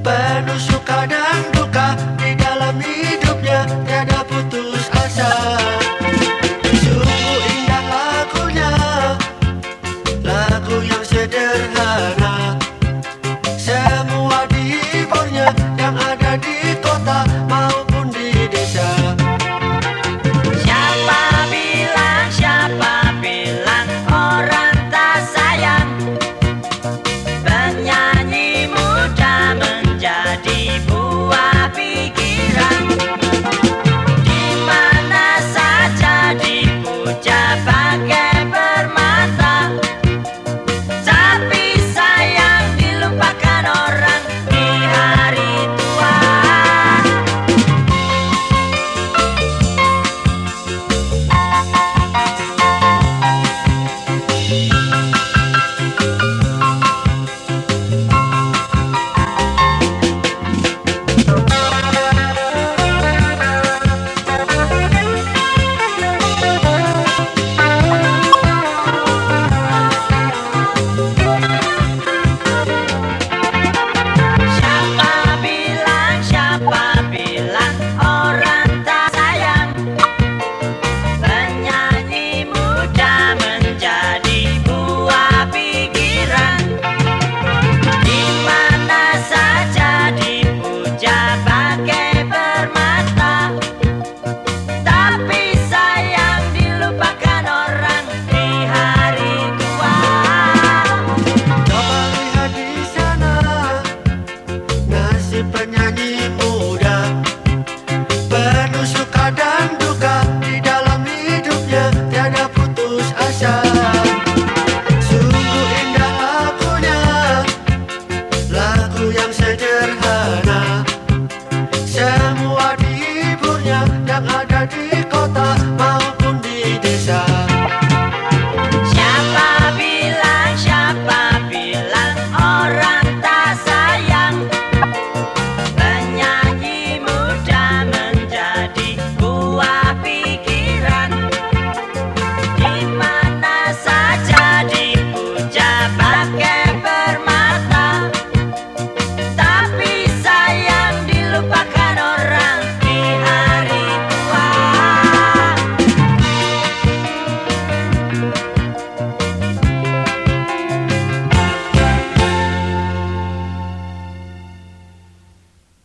Penuh suka dan duka di dalam hidupnya tiada